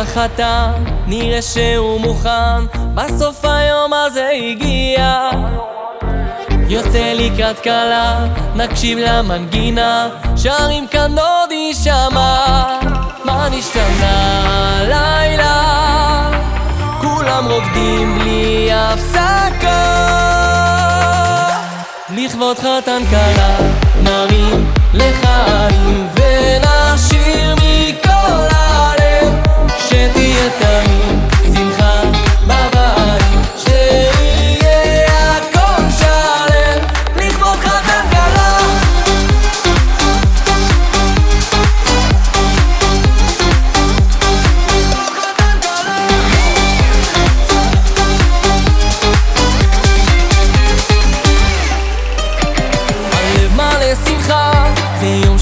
החתן, נראה שהוא מוכן, בסוף היום הזה הגיע. יוצא לקראת כלה, נקשיב למנגינה, שרים כאן עוד יישמע. מה נשתנה לילה? כולם רוקדים בלי הפסקה. לכבוד חתן כלה, נרים לחיים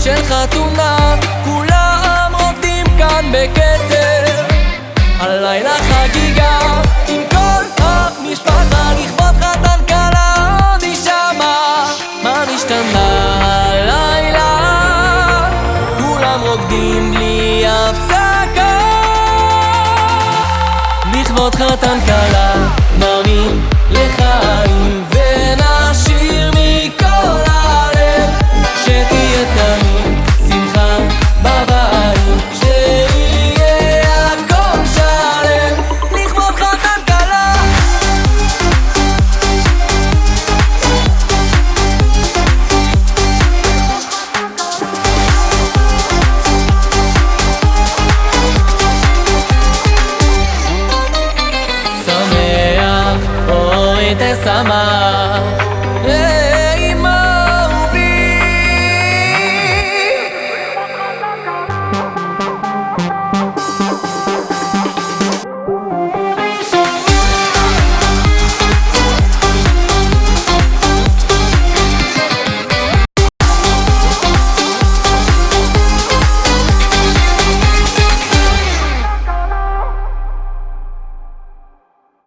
של חתונה, כולם רוקדים כאן בקצב. הלילה חגיגה, עם כל המשפחה, לכבוד חתן כלה יישמע. מה נשתנה הלילה? כולם רוקדים בלי הפסקה. לכבוד חתן כלה, נרים ma